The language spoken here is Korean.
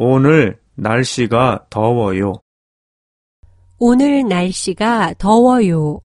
오늘 날씨가 더워요. 오늘 날씨가 더워요.